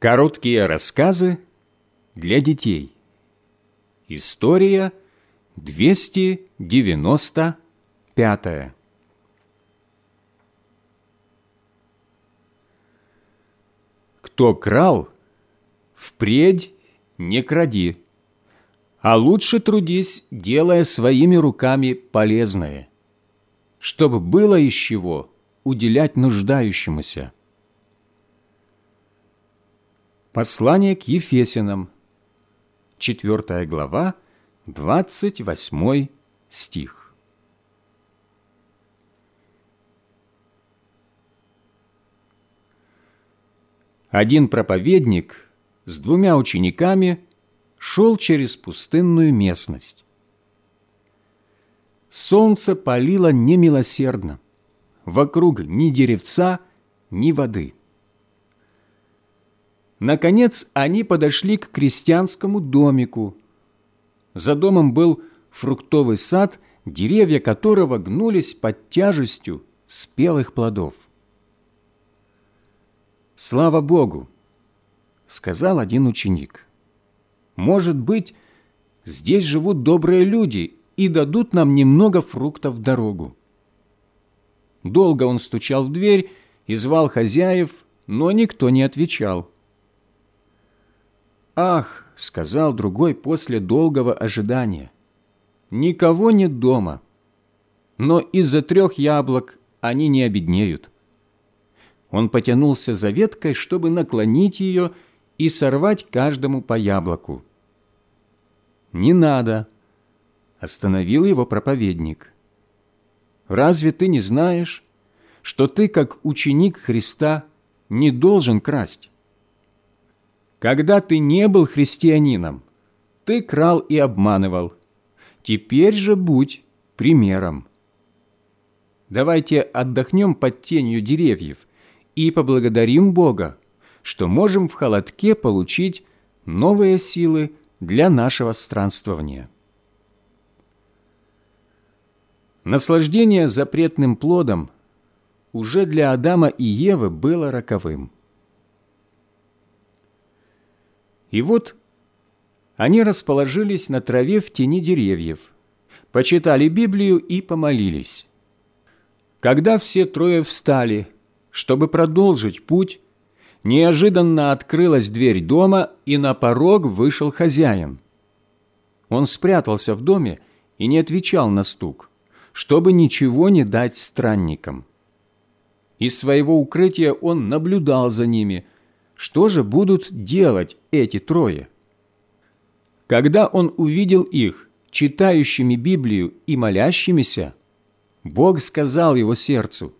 Короткие рассказы для детей. История 295. Кто крал, впредь не кради, а лучше трудись, делая своими руками полезное, чтобы было из чего уделять нуждающемуся. Послание к Ефесянам, 4 глава, 28 стих. Один проповедник с двумя учениками шел через пустынную местность. Солнце палило немилосердно, вокруг ни деревца, ни воды – Наконец они подошли к крестьянскому домику. За домом был фруктовый сад, деревья которого гнулись под тяжестью спелых плодов. «Слава Богу!» — сказал один ученик. «Может быть, здесь живут добрые люди и дадут нам немного фруктов в дорогу». Долго он стучал в дверь и звал хозяев, но никто не отвечал. «Ах!» — сказал другой после долгого ожидания. «Никого нет дома, но из-за трех яблок они не обеднеют». Он потянулся за веткой, чтобы наклонить ее и сорвать каждому по яблоку. «Не надо!» — остановил его проповедник. «Разве ты не знаешь, что ты, как ученик Христа, не должен красть?» Когда ты не был христианином, ты крал и обманывал. Теперь же будь примером. Давайте отдохнем под тенью деревьев и поблагодарим Бога, что можем в холодке получить новые силы для нашего странствования. Наслаждение запретным плодом уже для Адама и Евы было роковым. И вот они расположились на траве в тени деревьев, почитали Библию и помолились. Когда все трое встали, чтобы продолжить путь, неожиданно открылась дверь дома, и на порог вышел хозяин. Он спрятался в доме и не отвечал на стук, чтобы ничего не дать странникам. Из своего укрытия он наблюдал за ними – что же будут делать эти трое? Когда он увидел их, читающими Библию и молящимися, Бог сказал его сердцу,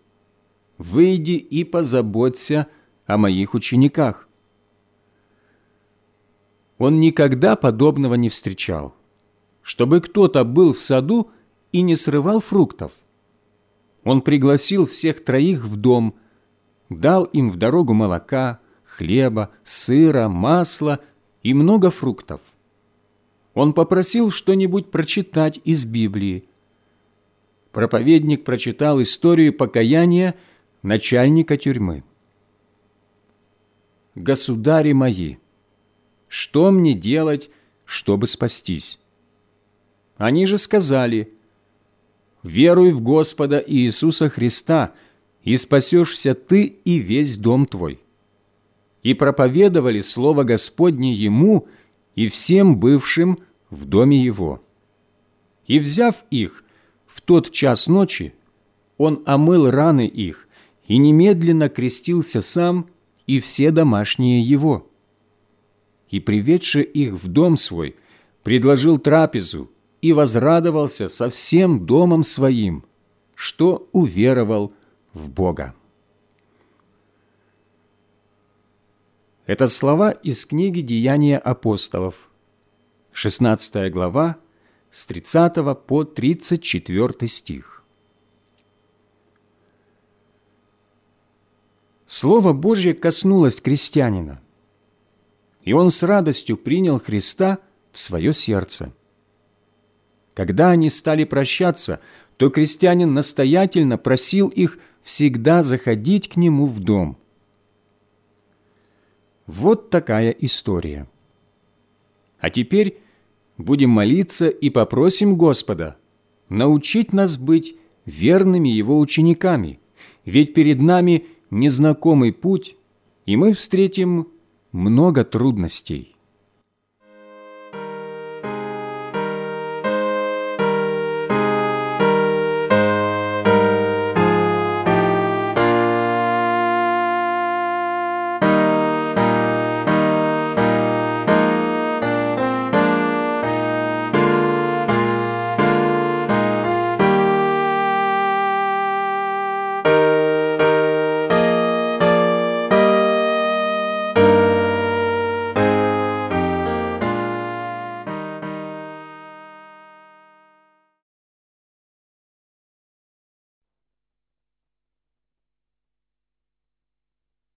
«Выйди и позаботься о моих учениках». Он никогда подобного не встречал, чтобы кто-то был в саду и не срывал фруктов. Он пригласил всех троих в дом, дал им в дорогу молока, хлеба, сыра, масла и много фруктов. Он попросил что-нибудь прочитать из Библии. Проповедник прочитал историю покаяния начальника тюрьмы. «Государи мои, что мне делать, чтобы спастись?» Они же сказали, «Веруй в Господа Иисуса Христа, и спасешься ты и весь дом твой» и проповедовали Слово Господне ему и всем бывшим в доме его. И, взяв их в тот час ночи, он омыл раны их и немедленно крестился сам и все домашние его. И, приведши их в дом свой, предложил трапезу и возрадовался со всем домом своим, что уверовал в Бога. Это слова из книги «Деяния апостолов», 16 глава, с 30 по 34 стих. Слово Божье коснулось крестьянина, и он с радостью принял Христа в свое сердце. Когда они стали прощаться, то крестьянин настоятельно просил их всегда заходить к нему в дом – Вот такая история. А теперь будем молиться и попросим Господа научить нас быть верными Его учениками, ведь перед нами незнакомый путь, и мы встретим много трудностей.